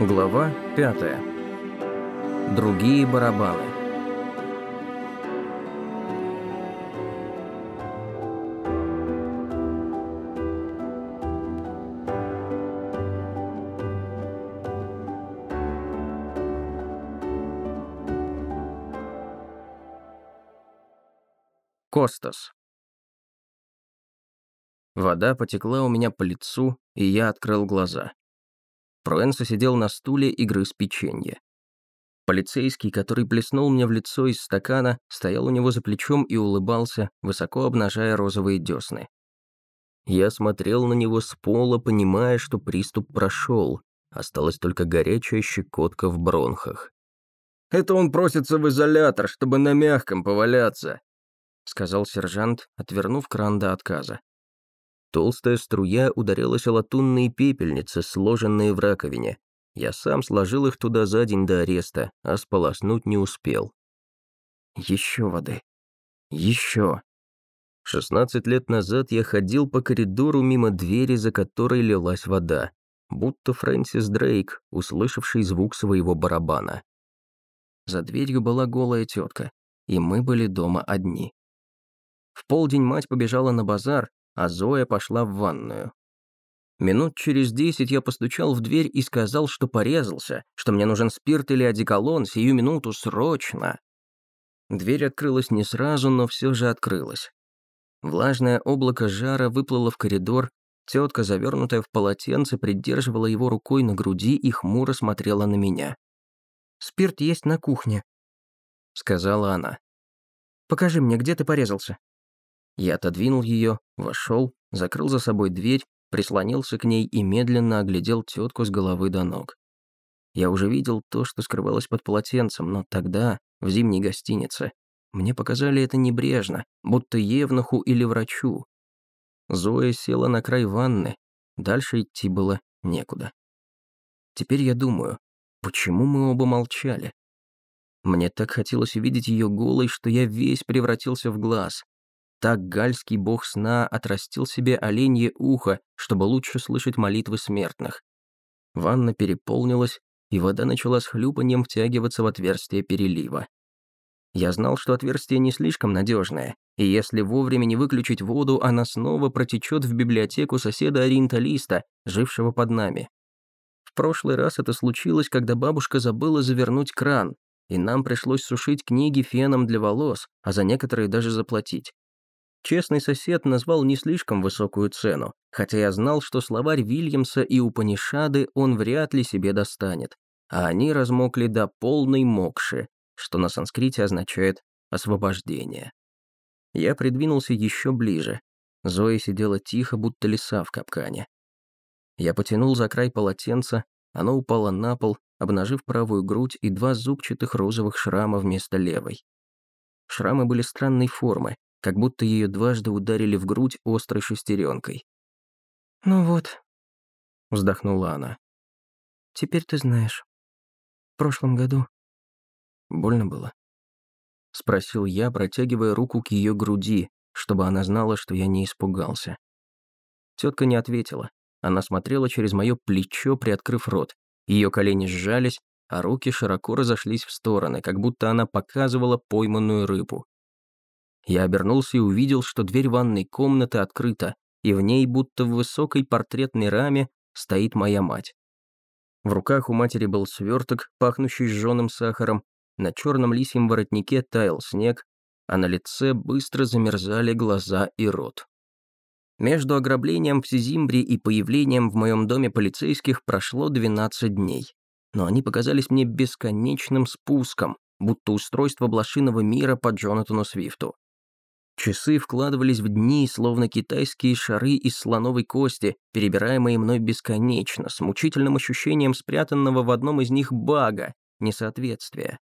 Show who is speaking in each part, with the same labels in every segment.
Speaker 1: Глава 5. Другие барабаны. Костас. Вода потекла у меня по лицу, и я открыл глаза. Проэнсо сидел на стуле и грыз печенье. Полицейский, который плеснул мне в лицо из стакана, стоял у него за плечом и улыбался, высоко обнажая розовые десны. Я смотрел на него с пола, понимая, что приступ прошел. Осталась только горячая щекотка в бронхах.
Speaker 2: «Это он просится в изолятор, чтобы на мягком поваляться», сказал сержант, отвернув кран до отказа.
Speaker 1: Толстая струя ударилась о латунные пепельницы, сложенные в раковине. Я сам сложил их туда за день до ареста, а сполоснуть не успел. Еще воды. Еще. Шестнадцать лет назад я ходил по коридору мимо двери, за которой лилась вода, будто Фрэнсис Дрейк, услышавший звук своего барабана. За дверью была голая тетка, и мы были дома одни. В полдень мать побежала на базар, а Зоя пошла в ванную. Минут через десять я постучал в дверь и сказал, что порезался, что мне нужен спирт или одеколон, сию минуту срочно. Дверь открылась не сразу, но все же открылась. Влажное облако жара выплыло в коридор, тетка, завернутая в полотенце, придерживала его рукой на груди и хмуро смотрела на меня. «Спирт есть на кухне», — сказала она. «Покажи мне, где ты порезался». Я отодвинул ее, вошел, закрыл за собой дверь, прислонился к ней и медленно оглядел тетку с головы до ног. Я уже видел то, что скрывалось под полотенцем, но тогда, в зимней гостинице, мне показали это небрежно, будто евнуху или врачу. Зоя села на край ванны, дальше идти было некуда. Теперь я думаю, почему мы оба молчали? Мне так хотелось увидеть ее голой, что я весь превратился в глаз. Так гальский бог сна отрастил себе оленье ухо, чтобы лучше слышать молитвы смертных. Ванна переполнилась, и вода начала с хлюпанием втягиваться в отверстие перелива. Я знал, что отверстие не слишком надежное, и если вовремя не выключить воду, она снова протечет в библиотеку соседа-ориенталиста, жившего под нами. В прошлый раз это случилось, когда бабушка забыла завернуть кран, и нам пришлось сушить книги феном для волос, а за некоторые даже заплатить. Честный сосед назвал не слишком высокую цену, хотя я знал, что словарь Вильямса и Упанишады он вряд ли себе достанет, а они размокли до полной мокши, что на санскрите означает «освобождение». Я придвинулся еще ближе. Зоя сидела тихо, будто лиса в капкане. Я потянул за край полотенца, оно упало на пол, обнажив правую грудь и два зубчатых розовых шрама вместо левой. Шрамы были странной формы, как будто ее дважды ударили в грудь острой шестеренкой.
Speaker 3: «Ну вот», —
Speaker 1: вздохнула она.
Speaker 3: «Теперь ты знаешь. В прошлом году...»
Speaker 1: «Больно было?» — спросил я, протягивая руку к ее груди, чтобы она знала, что я не испугался. Тетка не ответила. Она смотрела через мое плечо, приоткрыв рот. Ее колени сжались, а руки широко разошлись в стороны, как будто она показывала пойманную рыбу. Я обернулся и увидел, что дверь ванной комнаты открыта, и в ней, будто в высокой портретной раме, стоит моя мать. В руках у матери был сверток, пахнущий сжёным сахаром, на черном лисьем воротнике таял снег, а на лице быстро замерзали глаза и рот. Между ограблением в Сизимбре и появлением в моем доме полицейских прошло 12 дней. Но они показались мне бесконечным спуском, будто устройство блошиного мира по Джонатану Свифту. Часы вкладывались в дни, словно китайские шары из слоновой кости, перебираемые мной бесконечно, с мучительным ощущением спрятанного в одном из них бага, несоответствия.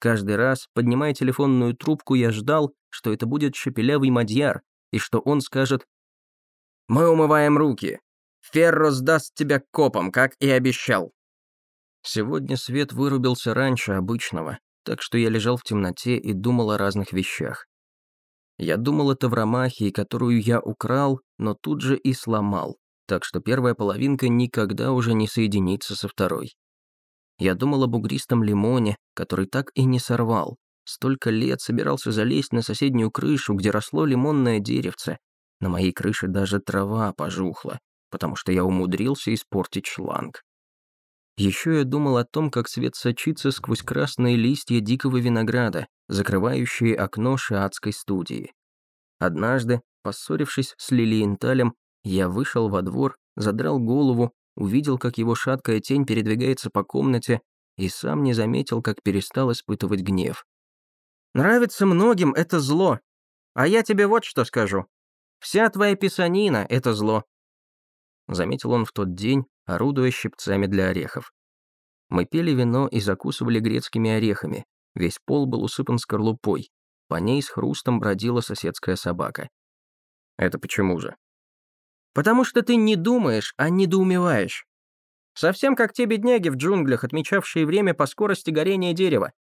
Speaker 1: Каждый раз, поднимая телефонную трубку, я ждал, что это будет шепелявый мадьяр, и что он скажет «Мы умываем руки. Ферро сдаст тебя копам, как и обещал». Сегодня свет вырубился раньше обычного, так что я лежал в темноте и думал о разных вещах. Я думал это в ромахе, которую я украл, но тут же и сломал, так что первая половинка никогда уже не соединится со второй. Я думал об бугристом лимоне, который так и не сорвал. Столько лет собирался залезть на соседнюю крышу, где росло лимонное деревце. На моей крыше даже трава пожухла, потому что я умудрился испортить шланг. Еще я думал о том, как свет сочится сквозь красные листья дикого винограда, закрывающие окно шиатской студии. Однажды, поссорившись с Лилиенталем, я вышел во двор, задрал голову, увидел, как его шаткая тень передвигается по комнате и сам не заметил, как перестал испытывать гнев.
Speaker 3: «Нравится многим это зло. А я тебе вот что скажу. Вся твоя писанина — это зло».
Speaker 1: Заметил он в тот день, орудуя щипцами для орехов. Мы пили вино и закусывали грецкими орехами. Весь пол был усыпан скорлупой. По ней с хрустом бродила соседская собака. «Это почему же?»
Speaker 3: «Потому что ты не думаешь, а недоумеваешь. Совсем как те бедняги в джунглях, отмечавшие время по скорости горения дерева.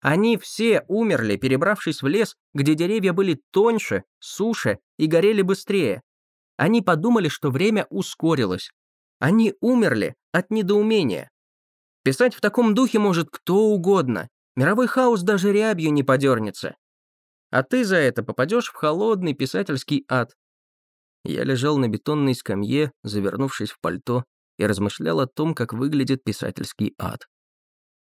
Speaker 3: Они все умерли, перебравшись в лес, где деревья были тоньше, суше и горели быстрее. Они подумали, что время ускорилось, они умерли от недоумения. Писать в таком духе может кто угодно. Мировой хаос даже рябью не подернется. А ты за это попадешь в холодный писательский ад.
Speaker 1: Я лежал на бетонной скамье, завернувшись в пальто, и размышлял о том, как выглядит писательский ад.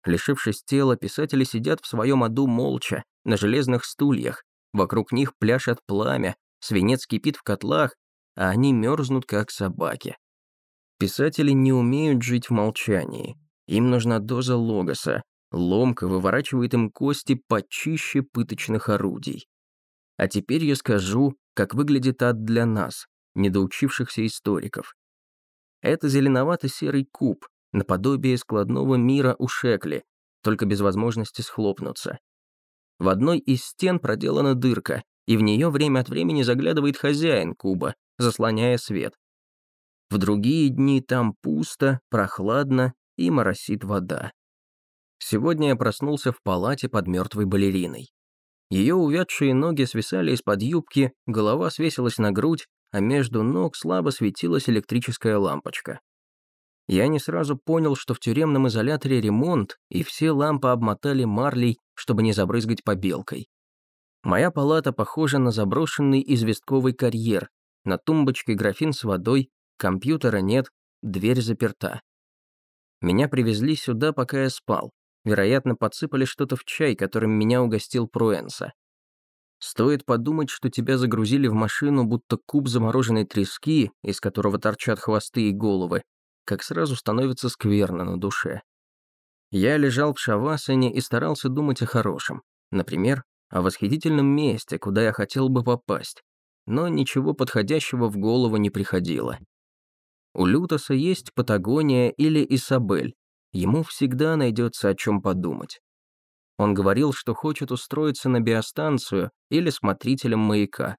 Speaker 1: Лишившись тела, писатели сидят в своем аду молча, на железных стульях, вокруг них пляшет пламя, свинец кипит в котлах, а они мерзнут, как собаки. Писатели не умеют жить в молчании. Им нужна доза логоса. Ломка выворачивает им кости почище пыточных орудий. А теперь я скажу, как выглядит ад для нас, недоучившихся историков. Это зеленовато-серый куб, наподобие складного мира у Шекли, только без возможности схлопнуться. В одной из стен проделана дырка, и в нее время от времени заглядывает хозяин куба, заслоняя свет. В другие дни там пусто, прохладно и моросит вода. Сегодня я проснулся в палате под мертвой балериной. Ее увядшие ноги свисали из-под юбки, голова свесилась на грудь, а между ног слабо светилась электрическая лампочка. Я не сразу понял, что в тюремном изоляторе ремонт, и все лампы обмотали марлей, чтобы не забрызгать побелкой. Моя палата похожа на заброшенный известковый карьер, на тумбочке графин с водой, Компьютера нет, дверь заперта. Меня привезли сюда, пока я спал. Вероятно, подсыпали что-то в чай, которым меня угостил Пруэнса. Стоит подумать, что тебя загрузили в машину, будто куб замороженной трески, из которого торчат хвосты и головы, как сразу становится скверно на душе. Я лежал в шавасане и старался думать о хорошем. Например, о восхитительном месте, куда я хотел бы попасть. Но ничего подходящего в голову не приходило. У Лютоса есть Патагония или Исабель. Ему всегда найдется о чем подумать. Он говорил, что хочет устроиться на биостанцию или смотрителем маяка.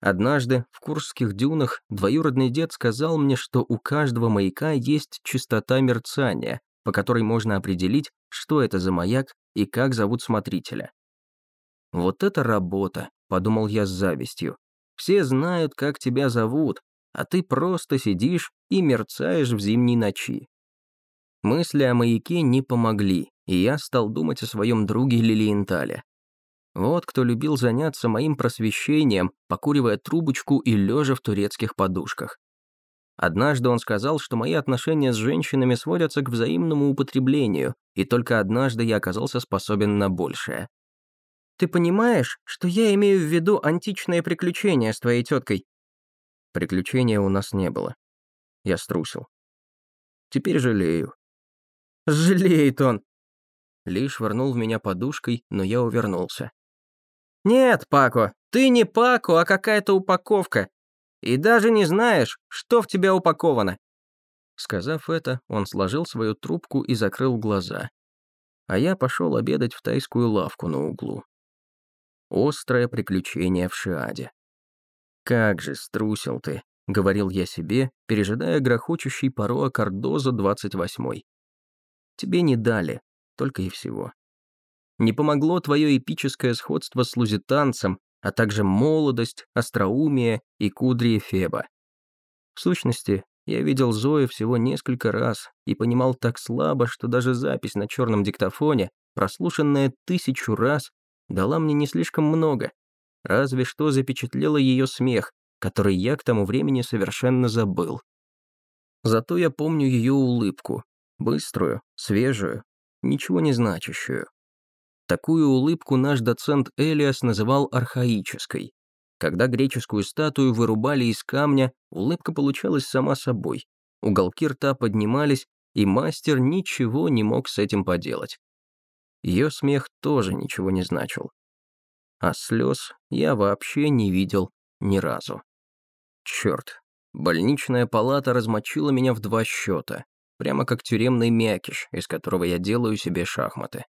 Speaker 1: Однажды в Курских дюнах двоюродный дед сказал мне, что у каждого маяка есть частота мерцания, по которой можно определить, что это за маяк и как зовут смотрителя. «Вот это работа», — подумал я с завистью. «Все знают, как тебя зовут, а ты просто сидишь и мерцаешь в зимней ночи. Мысли о маяке не помогли, и я стал думать о своем друге Лилиентале. Вот кто любил заняться моим просвещением, покуривая трубочку и лежа в турецких подушках. Однажды он сказал, что мои отношения с женщинами сводятся к взаимному употреблению, и только однажды я оказался способен на большее. «Ты понимаешь, что я имею в виду античные приключения с твоей теткой?» Приключения у нас не было. Я струсил. Теперь жалею. Жалеет он. Ли швырнул в меня подушкой, но я увернулся. «Нет, Пако, ты не Пако, а какая-то упаковка. И даже не знаешь, что в тебя упаковано». Сказав это, он сложил свою трубку и закрыл глаза. А я пошел обедать в тайскую лавку на углу. Острое приключение в Шиаде. «Как же струсил ты», — говорил я себе, пережидая грохочущий пароа Кардоза 28-й. «Тебе не дали, только и всего. Не помогло твое эпическое сходство с лузитанцем, а также молодость, остроумие и кудри Феба. В сущности, Я видел Зою всего несколько раз и понимал так слабо, что даже запись на черном диктофоне, прослушанная тысячу раз, дала мне не слишком много. Разве что запечатлела ее смех, который я к тому времени совершенно забыл. Зато я помню ее улыбку, быструю, свежую, ничего не значащую. Такую улыбку наш доцент Элиас называл архаической. Когда греческую статую вырубали из камня, улыбка получалась сама собой. Уголки рта поднимались, и мастер ничего не мог с этим поделать. Ее смех тоже ничего не значил. А слез я вообще не видел ни разу. Черт, больничная палата размочила меня в два счета, прямо как тюремный мякиш, из которого я делаю себе шахматы.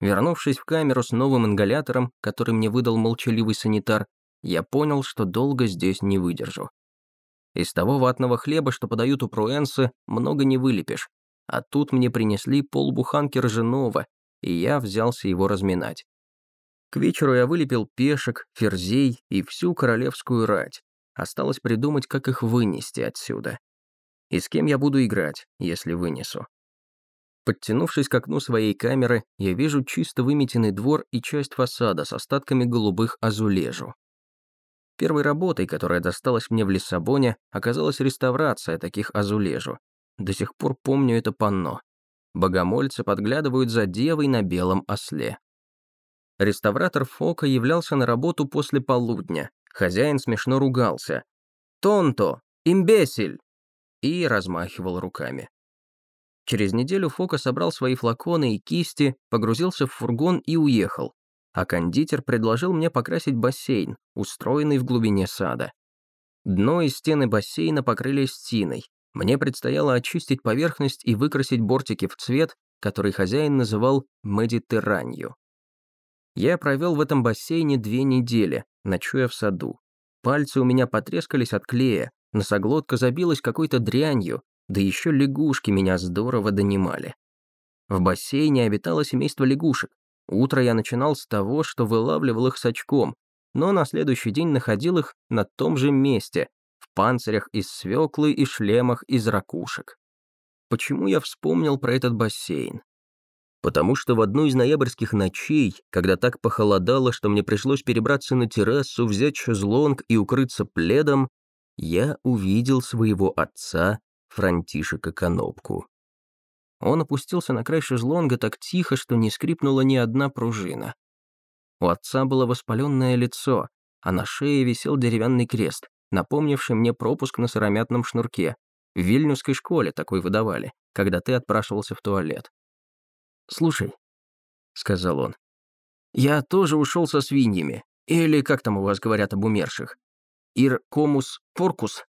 Speaker 1: Вернувшись в камеру с новым ингалятором, который мне выдал молчаливый санитар, я понял, что долго здесь не выдержу. Из того ватного хлеба, что подают у Пруэнсы, много не вылепишь, а тут мне принесли полбуханки ржаного, и я взялся его разминать. К вечеру я вылепил пешек, ферзей и всю королевскую рать. Осталось придумать, как их вынести отсюда. И с кем я буду играть, если вынесу. Подтянувшись к окну своей камеры, я вижу чисто выметенный двор и часть фасада с остатками голубых азулежу. Первой работой, которая досталась мне в Лиссабоне, оказалась реставрация таких азулежу. До сих пор помню это панно. Богомольцы подглядывают за девой на белом осле. Реставратор Фока являлся на работу после полудня. Хозяин смешно ругался. «Тонто! Имбесиль!» и размахивал руками. Через неделю Фока собрал свои флаконы и кисти, погрузился в фургон и уехал, а кондитер предложил мне покрасить бассейн, устроенный в глубине сада. Дно и стены бассейна покрылись тиной. Мне предстояло очистить поверхность и выкрасить бортики в цвет, который хозяин называл «медитерранью». Я провел в этом бассейне две недели, ночуя в саду. Пальцы у меня потрескались от клея, носоглотка забилась какой-то дрянью, да еще лягушки меня здорово донимали. В бассейне обитало семейство лягушек. Утро я начинал с того, что вылавливал их с очком, но на следующий день находил их на том же месте, в панцирях из свеклы и шлемах из ракушек. Почему я вспомнил про этот бассейн? Потому что в одну из ноябрьских ночей, когда так похолодало, что мне пришлось перебраться на террасу, взять шезлонг и укрыться пледом, я увидел своего отца Франтишека Конопку. Он опустился на край шезлонга так тихо, что не скрипнула ни одна пружина. У отца было воспаленное лицо, а на шее висел деревянный крест, напомнивший мне пропуск на сыромятном шнурке. В вильнюсской школе такой выдавали, когда ты отпрашивался в туалет. «Слушай», — сказал он, — «я тоже ушел со свиньями, или как там у вас говорят об умерших? Ир комус поркус?»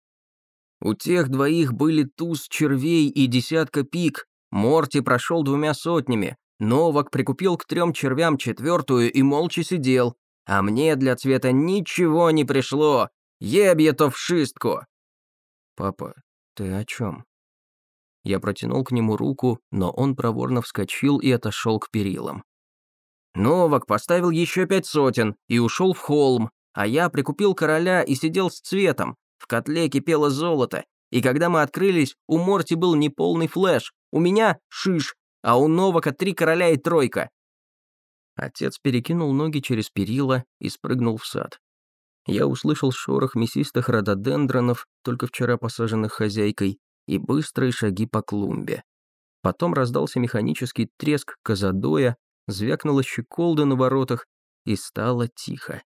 Speaker 1: У тех двоих были туз червей и десятка пик. Морти прошел двумя сотнями. Новак прикупил к трем червям четвертую и молча сидел. А мне для цвета ничего не пришло. Ебье то в шистку. «Папа, ты о чем?» Я протянул к нему руку, но он проворно вскочил и отошел к перилам. Новак поставил еще пять сотен и ушел в холм, а я прикупил короля и сидел с цветом, в котле кипело золото, и когда мы открылись, у Морти был неполный флеш, у меня шиш, а у Новака три короля и тройка. Отец перекинул ноги через перила и спрыгнул в сад. Я услышал шорох мясистых рододендронов, только вчера посаженных хозяйкой, и быстрые шаги по клумбе. Потом раздался механический треск казадоя, звякнула щеколда на воротах, и стало тихо.